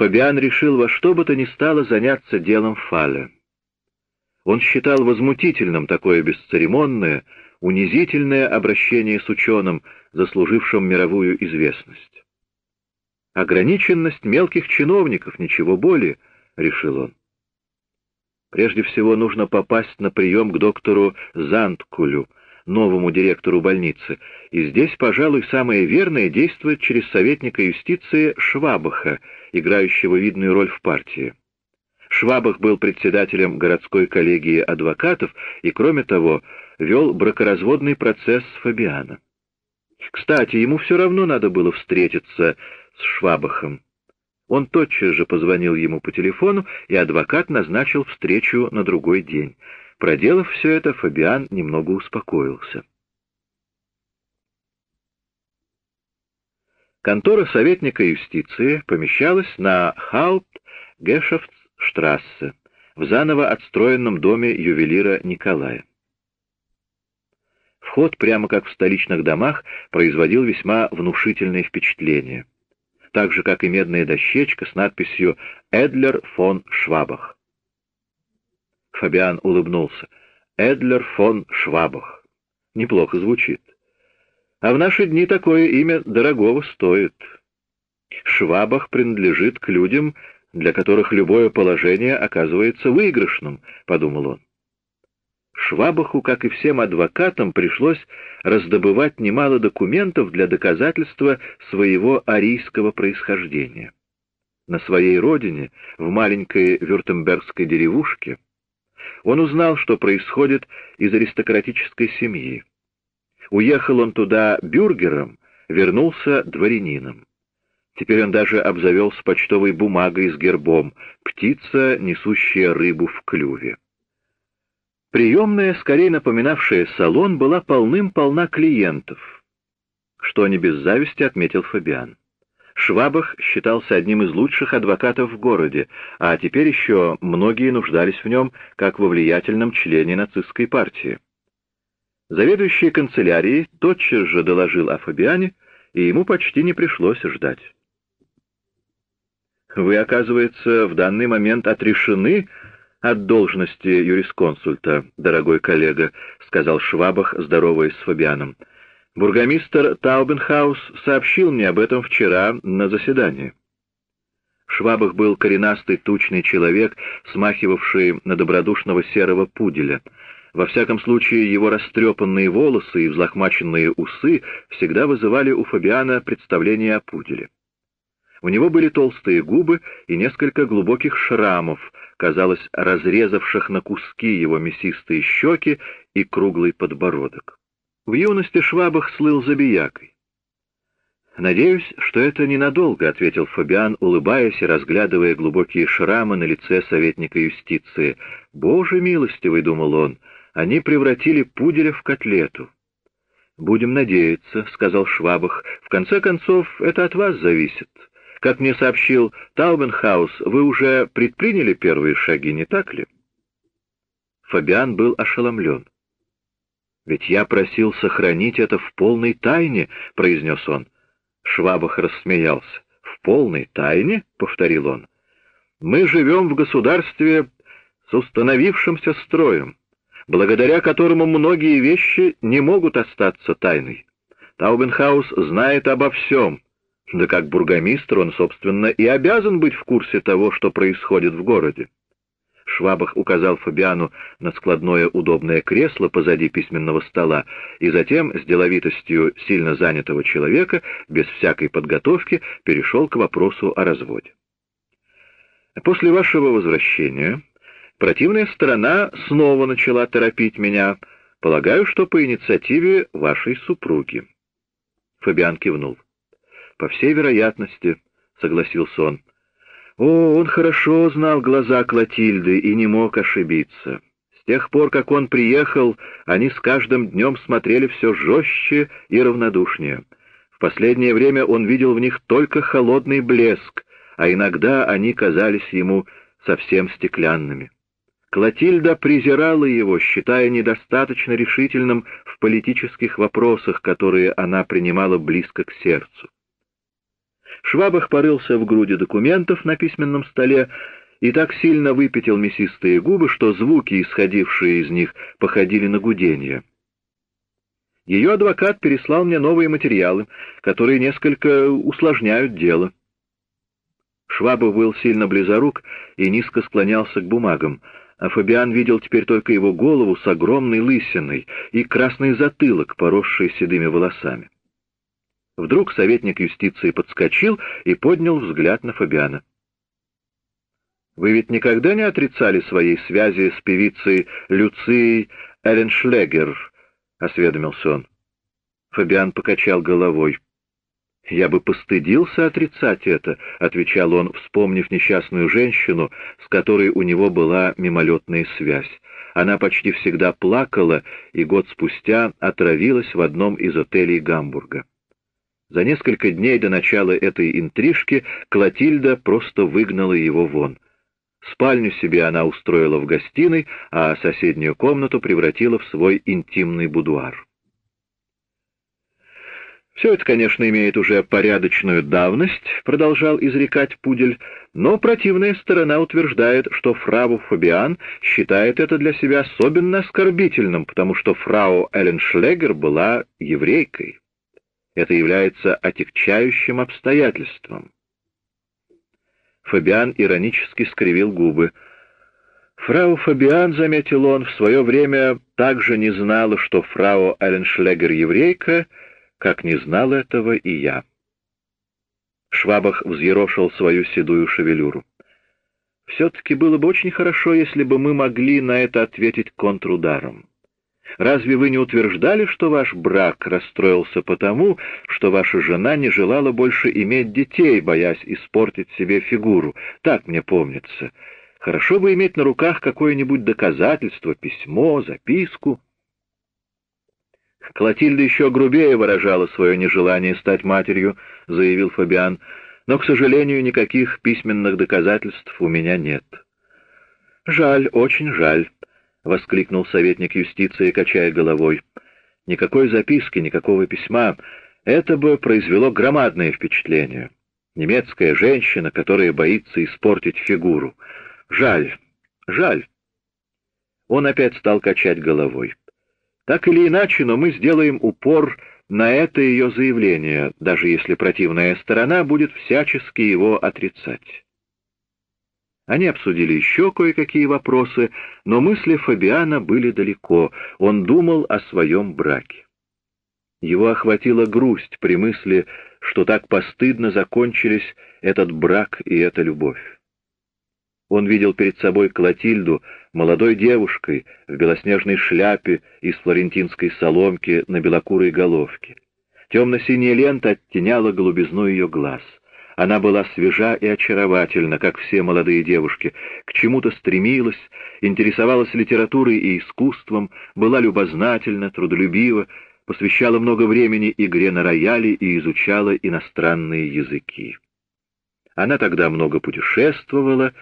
Фабиан решил во что бы то ни стало заняться делом Фаля. Он считал возмутительным такое бесцеремонное, унизительное обращение с ученым, заслужившим мировую известность. Ограниченность мелких чиновников, ничего более, — решил он. Прежде всего нужно попасть на прием к доктору Занткулю, новому директору больницы, и здесь, пожалуй, самое верное действовать через советника юстиции Швабаха, играющего видную роль в партии. Швабах был председателем городской коллегии адвокатов и, кроме того, вел бракоразводный процесс Фабиана. Кстати, ему все равно надо было встретиться с Швабахом. Он тотчас же позвонил ему по телефону, и адвокат назначил встречу на другой день. Проделав все это, Фабиан немного успокоился. Контора советника юстиции помещалась на Хаупт-Гешефтштрассе, в заново отстроенном доме ювелира Николая. Вход, прямо как в столичных домах, производил весьма внушительное впечатление так же, как и медная дощечка с надписью «Эдлер фон Швабах». Фабиан улыбнулся. «Эдлер фон Швабах». Неплохо звучит. А в наши дни такое имя дорогого стоит. Швабах принадлежит к людям, для которых любое положение оказывается выигрышным, — подумал он. Швабаху, как и всем адвокатам, пришлось раздобывать немало документов для доказательства своего арийского происхождения. На своей родине, в маленькой вюртембергской деревушке, он узнал, что происходит из аристократической семьи. Уехал он туда бюргером, вернулся дворянином. Теперь он даже обзавелся почтовой бумагой с гербом «Птица, несущая рыбу в клюве». Приемная, скорее напоминавшая салон, была полным-полна клиентов, что не без зависти отметил Фабиан. Швабах считался одним из лучших адвокатов в городе, а теперь еще многие нуждались в нем как во влиятельном члене нацистской партии. Заведующий канцелярией тотчас же доложил о Фабиане, и ему почти не пришлось ждать. «Вы, оказывается, в данный момент отрешены от должности юрисконсульта, дорогой коллега», — сказал Швабах, здороваясь с Фабианом. «Бургомистр Таубенхаус сообщил мне об этом вчера на заседании». Швабах был коренастый тучный человек, смахивавший на добродушного серого пуделя. Во всяком случае, его растрепанные волосы и взлохмаченные усы всегда вызывали у Фабиана представление о пуделе. У него были толстые губы и несколько глубоких шрамов, казалось, разрезавших на куски его мясистые щеки и круглый подбородок. В юности Швабах слыл забиякой. «Надеюсь, что это ненадолго», — ответил Фабиан, улыбаясь и разглядывая глубокие шрамы на лице советника юстиции. «Боже милостивый», — думал он, — «они превратили пуделя в котлету». «Будем надеяться», — сказал Швабах. «В конце концов, это от вас зависит. Как мне сообщил Таубенхаус, вы уже предприняли первые шаги, не так ли? Фабиан был ошеломлен. «Ведь я просил сохранить это в полной тайне», — произнес он. Швабах рассмеялся. «В полной тайне?» — повторил он. «Мы живем в государстве с установившимся строем, благодаря которому многие вещи не могут остаться тайной. Таубенхаус знает обо всем, да как бургомистр он, собственно, и обязан быть в курсе того, что происходит в городе. Швабах указал Фабиану на складное удобное кресло позади письменного стола и затем, с деловитостью сильно занятого человека, без всякой подготовки, перешел к вопросу о разводе. «После вашего возвращения противная сторона снова начала торопить меня, полагаю, что по инициативе вашей супруги». Фабиан кивнул. «По всей вероятности», — согласился он. О, он хорошо знал глаза Клотильды и не мог ошибиться. С тех пор, как он приехал, они с каждым днем смотрели все жестче и равнодушнее. В последнее время он видел в них только холодный блеск, а иногда они казались ему совсем стеклянными. Клотильда презирала его, считая недостаточно решительным в политических вопросах, которые она принимала близко к сердцу. Швабах порылся в груди документов на письменном столе и так сильно выпятил мясистые губы, что звуки, исходившие из них, походили на гудение. Ее адвокат переслал мне новые материалы, которые несколько усложняют дело. Шваба был сильно близорук и низко склонялся к бумагам, а Фабиан видел теперь только его голову с огромной лысиной и красный затылок, поросший седыми волосами. Вдруг советник юстиции подскочил и поднял взгляд на Фабиана. «Вы ведь никогда не отрицали своей связи с певицей Люцией Эреншлегер?» — осведомился он. Фабиан покачал головой. «Я бы постыдился отрицать это», — отвечал он, вспомнив несчастную женщину, с которой у него была мимолетная связь. Она почти всегда плакала и год спустя отравилась в одном из отелей Гамбурга. За несколько дней до начала этой интрижки Клотильда просто выгнала его вон. Спальню себе она устроила в гостиной, а соседнюю комнату превратила в свой интимный будуар. «Все это, конечно, имеет уже порядочную давность», — продолжал изрекать Пудель, «но противная сторона утверждает, что фрау Фабиан считает это для себя особенно оскорбительным, потому что фрау Элленшлегер была еврейкой. Это является отягчающим обстоятельством. Фабиан иронически скривил губы. Фрау Фабиан, заметил он, в свое время также не знала, что фрау Элленшлегер еврейка, как не знал этого и я. Швабах взъерошил свою седую шевелюру. Все-таки было бы очень хорошо, если бы мы могли на это ответить контрударом. Разве вы не утверждали, что ваш брак расстроился потому, что ваша жена не желала больше иметь детей, боясь испортить себе фигуру? Так мне помнится. Хорошо бы иметь на руках какое-нибудь доказательство, письмо, записку. Клотильда еще грубее выражала свое нежелание стать матерью, заявил Фабиан, но, к сожалению, никаких письменных доказательств у меня нет. Жаль, очень жаль. — воскликнул советник юстиции, качая головой. «Никакой записки, никакого письма. Это бы произвело громадное впечатление. Немецкая женщина, которая боится испортить фигуру. Жаль, жаль». Он опять стал качать головой. «Так или иначе, но мы сделаем упор на это ее заявление, даже если противная сторона будет всячески его отрицать». Они обсудили еще кое-какие вопросы, но мысли Фабиана были далеко, он думал о своем браке. Его охватила грусть при мысли, что так постыдно закончились этот брак и эта любовь. Он видел перед собой Клотильду, молодой девушкой, в белоснежной шляпе из флорентинской соломки на белокурой головке. Темно-синяя лента оттеняла голубизну ее глаз — она была свежа и очаровательна, как все молодые девушки, к чему-то стремилась, интересовалась литературой и искусством, была любознательна, трудолюбива, посвящала много времени игре на рояле и изучала иностранные языки. Она тогда много путешествовала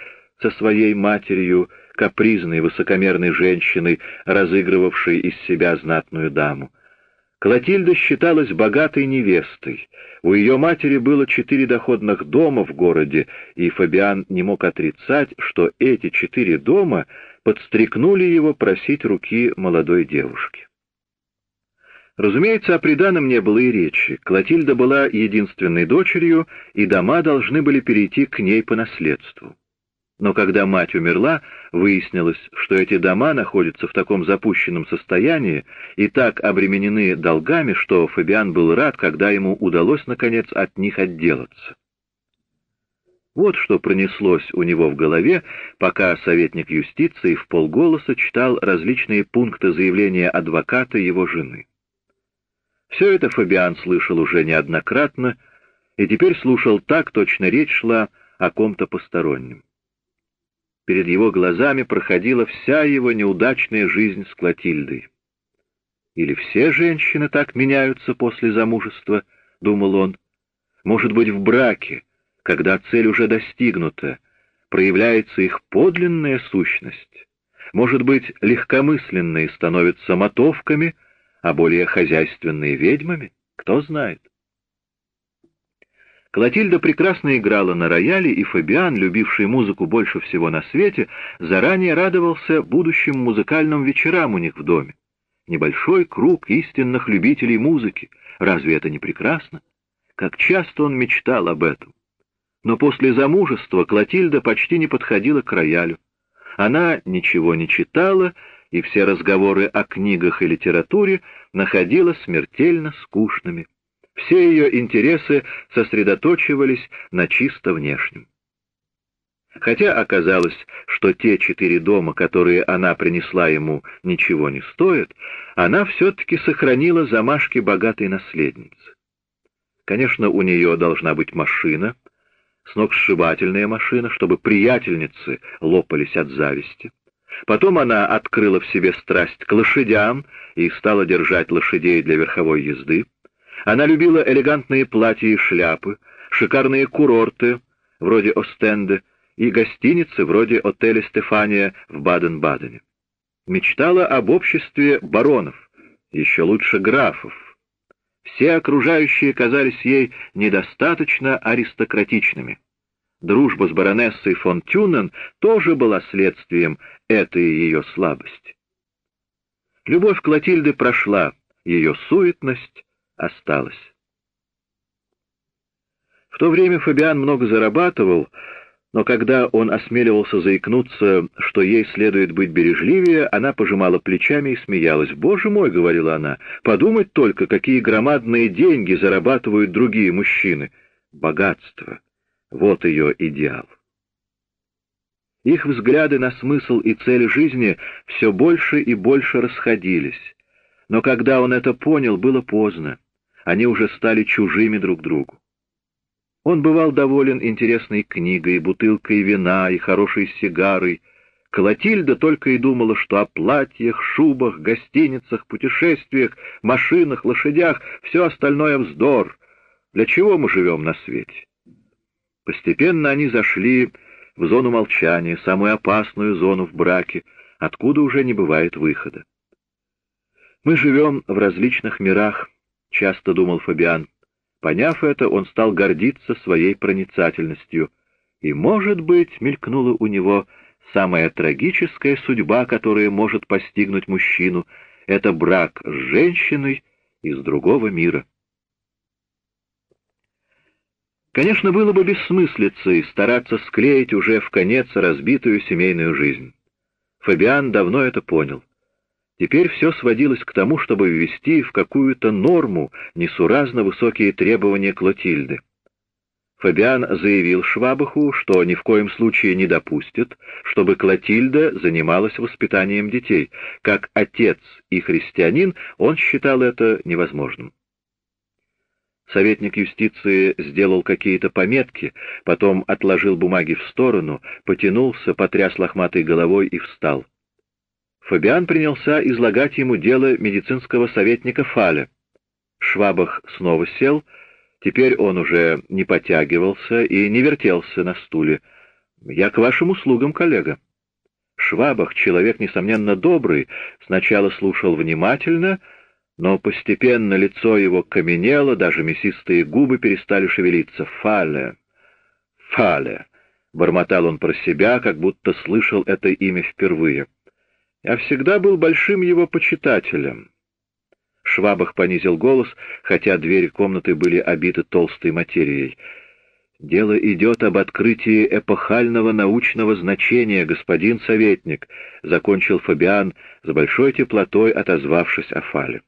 со своей матерью, капризной, высокомерной женщиной, разыгрывавшей из себя знатную даму. Клотильда считалась богатой невестой. У ее матери было четыре доходных дома в городе, и Фабиан не мог отрицать, что эти четыре дома подстрекнули его просить руки молодой девушки. Разумеется, о приданом не было и речи. Клотильда была единственной дочерью, и дома должны были перейти к ней по наследству. Но когда мать умерла, выяснилось, что эти дома находятся в таком запущенном состоянии и так обременены долгами, что Фабиан был рад, когда ему удалось, наконец, от них отделаться. Вот что пронеслось у него в голове, пока советник юстиции в полголоса читал различные пункты заявления адвоката его жены. Все это Фабиан слышал уже неоднократно, и теперь слушал так, точно речь шла о ком-то постороннем. Перед его глазами проходила вся его неудачная жизнь с Клотильдой. «Или все женщины так меняются после замужества?» — думал он. «Может быть, в браке, когда цель уже достигнута, проявляется их подлинная сущность? Может быть, легкомысленные становятся мотовками, а более хозяйственные — ведьмами? Кто знает?» Клотильда прекрасно играла на рояле, и Фабиан, любивший музыку больше всего на свете, заранее радовался будущим музыкальным вечерам у них в доме. Небольшой круг истинных любителей музыки. Разве это не прекрасно? Как часто он мечтал об этом. Но после замужества Клотильда почти не подходила к роялю. Она ничего не читала, и все разговоры о книгах и литературе находила смертельно скучными. Все ее интересы сосредоточивались на чисто внешнем. Хотя оказалось, что те четыре дома, которые она принесла ему, ничего не стоят, она все-таки сохранила замашки богатой наследницы. Конечно, у нее должна быть машина, сногсшибательная машина, чтобы приятельницы лопались от зависти. Потом она открыла в себе страсть к лошадям и стала держать лошадей для верховой езды. Она любила элегантные платья и шляпы, шикарные курорты, вроде Остенде, и гостиницы, вроде отеля «Стефания» в Баден-Бадене. Мечтала об обществе баронов, еще лучше графов. Все окружающие казались ей недостаточно аристократичными. Дружба с баронессой фон Тюнен тоже была следствием этой ее слабости. Любовь Клотильды прошла, ее суетность осталась. В то время Фабиан много зарабатывал, но когда он осмеливался заикнуться, что ей следует быть бережливее, она пожимала плечами и смеялась. «Боже мой!» — говорила она, — «подумать только, какие громадные деньги зарабатывают другие мужчины! Богатство! Вот ее идеал!» Их взгляды на смысл и цель жизни все больше и больше расходились. Но когда он это понял, было поздно. Они уже стали чужими друг другу. Он бывал доволен интересной книгой, бутылкой вина и хорошей сигарой. Клотильда только и думала, что о платьях, шубах, гостиницах, путешествиях, машинах, лошадях — все остальное вздор. Для чего мы живем на свете? Постепенно они зашли в зону молчания, самую опасную зону в браке, откуда уже не бывает выхода. «Мы живем в различных мирах», — часто думал Фабиан. Поняв это, он стал гордиться своей проницательностью. И, может быть, мелькнула у него самая трагическая судьба, которая может постигнуть мужчину — это брак с женщиной из другого мира. Конечно, было бы бессмыслицей стараться склеить уже в конец разбитую семейную жизнь. Фабиан давно это понял. Теперь все сводилось к тому, чтобы ввести в какую-то норму несуразно высокие требования Клотильды. Фабиан заявил Швабаху, что ни в коем случае не допустит, чтобы Клотильда занималась воспитанием детей. Как отец и христианин он считал это невозможным. Советник юстиции сделал какие-то пометки, потом отложил бумаги в сторону, потянулся, потряс лохматой головой и встал. Фабиан принялся излагать ему дело медицинского советника Фаля. Швабах снова сел, теперь он уже не потягивался и не вертелся на стуле. «Я к вашим услугам, коллега». Швабах, человек, несомненно, добрый, сначала слушал внимательно, но постепенно лицо его каменело, даже мясистые губы перестали шевелиться. «Фале! Фале!» — бормотал он про себя, как будто слышал это имя впервые. Я всегда был большим его почитателем. Швабах понизил голос, хотя двери комнаты были обиты толстой материей. «Дело идет об открытии эпохального научного значения, господин советник», — закончил Фабиан с большой теплотой, отозвавшись о фале.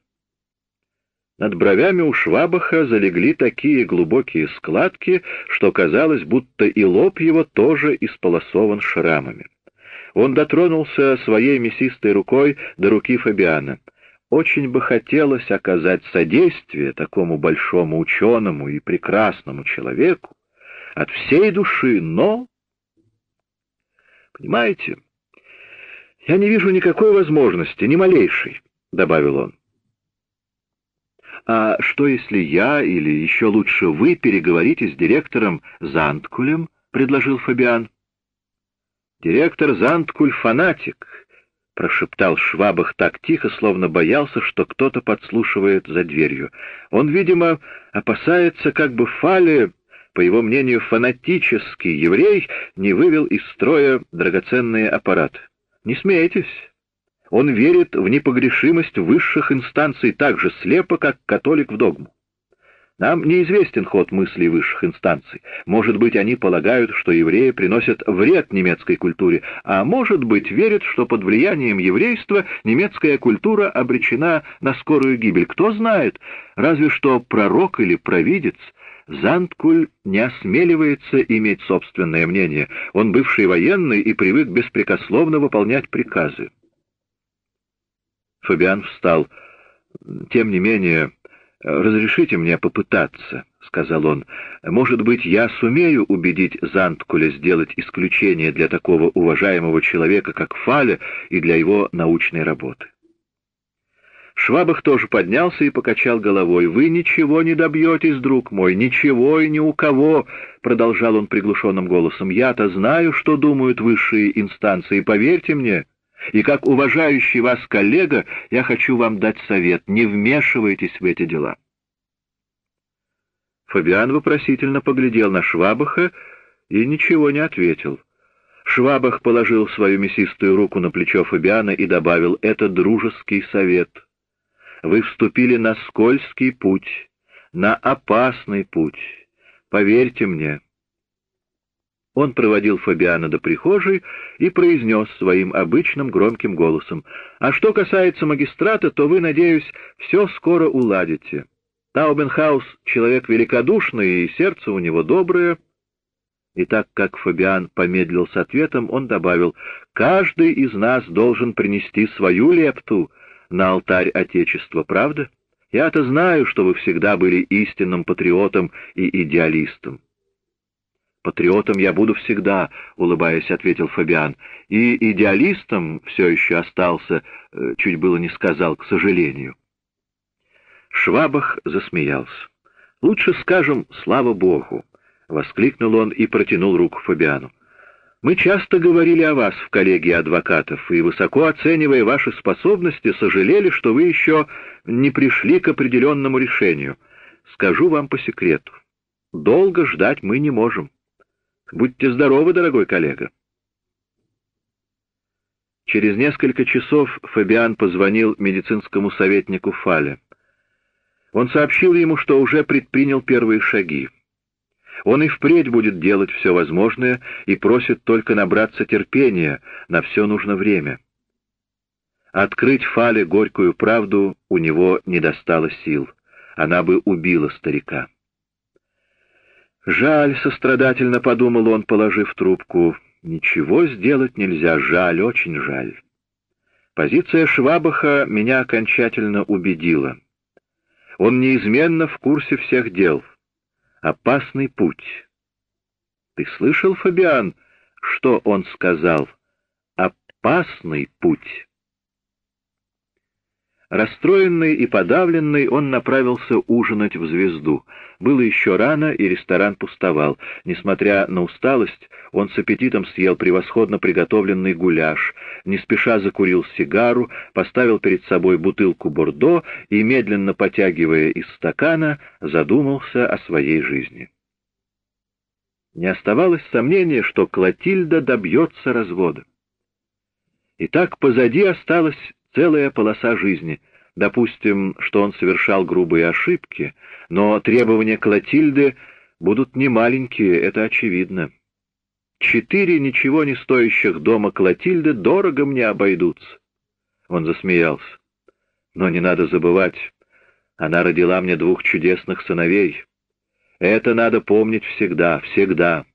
Над бровями у Швабаха залегли такие глубокие складки, что казалось, будто и лоб его тоже исполосован шрамами. Он дотронулся своей мясистой рукой до руки Фабиана. Очень бы хотелось оказать содействие такому большому ученому и прекрасному человеку от всей души, но... Понимаете, я не вижу никакой возможности, ни малейшей, — добавил он. А что, если я, или еще лучше вы, переговорите с директором Занткулем, — предложил Фабиан. «Директор Занткуль — фанатик», — прошептал Швабах так тихо, словно боялся, что кто-то подслушивает за дверью. «Он, видимо, опасается, как бы Фале по его мнению, фанатический еврей не вывел из строя драгоценные аппараты. Не смейтесь. Он верит в непогрешимость высших инстанций так же слепо, как католик в догму. Нам неизвестен ход мыслей высших инстанций. Может быть, они полагают, что евреи приносят вред немецкой культуре, а может быть, верят, что под влиянием еврейства немецкая культура обречена на скорую гибель. Кто знает, разве что пророк или провидец. Занткуль не осмеливается иметь собственное мнение. Он бывший военный и привык беспрекословно выполнять приказы. Фабиан встал. Тем не менее, «Разрешите мне попытаться», — сказал он. «Может быть, я сумею убедить Занткуля сделать исключение для такого уважаемого человека, как Фаля, и для его научной работы». Швабах тоже поднялся и покачал головой. «Вы ничего не добьетесь, друг мой, ничего и ни у кого», — продолжал он приглушенным голосом. «Я-то знаю, что думают высшие инстанции, поверьте мне». И как уважающий вас коллега, я хочу вам дать совет. Не вмешивайтесь в эти дела. Фабиан вопросительно поглядел на Швабаха и ничего не ответил. Швабах положил свою мясистую руку на плечо Фабиана и добавил, «Это дружеский совет. Вы вступили на скользкий путь, на опасный путь. Поверьте мне». Он проводил Фабиана до прихожей и произнес своим обычным громким голосом. «А что касается магистрата, то вы, надеюсь, все скоро уладите. Таубенхаус — человек великодушный, и сердце у него доброе». И так как Фабиан помедлил с ответом, он добавил, «Каждый из нас должен принести свою лепту на алтарь Отечества, правда? Я-то знаю, что вы всегда были истинным патриотом и идеалистом». «Патриотом я буду всегда», — улыбаясь, ответил Фабиан. «И идеалистом все еще остался, э, чуть было не сказал, к сожалению». Швабах засмеялся. «Лучше скажем «слава Богу», — воскликнул он и протянул руку Фабиану. «Мы часто говорили о вас в коллегии адвокатов, и, высоко оценивая ваши способности, сожалели, что вы еще не пришли к определенному решению. Скажу вам по секрету. Долго ждать мы не можем». Будьте здоровы, дорогой коллега. Через несколько часов Фабиан позвонил медицинскому советнику Фале. Он сообщил ему, что уже предпринял первые шаги. Он и впредь будет делать все возможное и просит только набраться терпения, на все нужно время. Открыть Фале горькую правду у него не достало сил. Она бы убила старика. «Жаль», — сострадательно подумал он, положив трубку. «Ничего сделать нельзя, жаль, очень жаль». Позиция Швабаха меня окончательно убедила. Он неизменно в курсе всех дел. Опасный путь. Ты слышал, Фабиан, что он сказал? Опасный путь. Расстроенный и подавленный, он направился ужинать в «Звезду». Было еще рано, и ресторан пустовал. Несмотря на усталость, он с аппетитом съел превосходно приготовленный гуляш, не спеша закурил сигару, поставил перед собой бутылку бордо и, медленно потягивая из стакана, задумался о своей жизни. Не оставалось сомнения, что Клотильда добьется развода. И так позади осталась целая полоса жизни. Допустим, что он совершал грубые ошибки, но требования Клотильды будут немаленькие, это очевидно. Четыре ничего не стоящих дома Клотильды дорого мне обойдутся. Он засмеялся. Но не надо забывать, она родила мне двух чудесных сыновей. Это надо помнить всегда, всегда.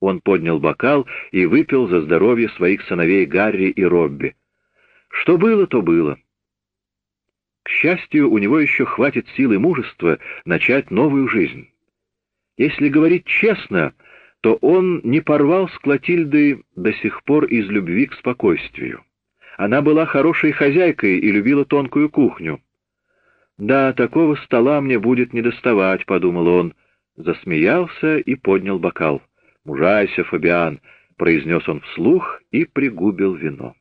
Он поднял бокал и выпил за здоровье своих сыновей Гарри и Робби. Что было, то было. К счастью, у него еще хватит сил и мужества начать новую жизнь. Если говорить честно, то он не порвал с Клотильдой до сих пор из любви к спокойствию. Она была хорошей хозяйкой и любила тонкую кухню. «Да, такого стола мне будет недоставать», — подумал он. Засмеялся и поднял бокал. «Мужайся, Фабиан», — произнес он вслух и пригубил вино.